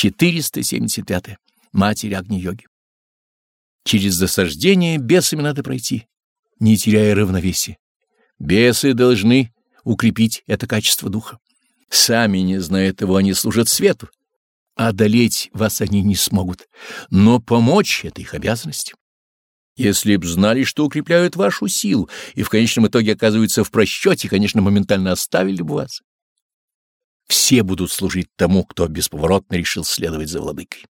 475. Матерь Агни-йоги. Через засаждение бесами надо пройти, не теряя равновесия. Бесы должны укрепить это качество духа. Сами, не зная этого, они служат свету. Одолеть вас они не смогут, но помочь — это их обязанность. Если б знали, что укрепляют вашу силу, и в конечном итоге оказываются в просчете, конечно, моментально оставили бы вас. Все будут служить тому, кто бесповоротно решил следовать за владыкой.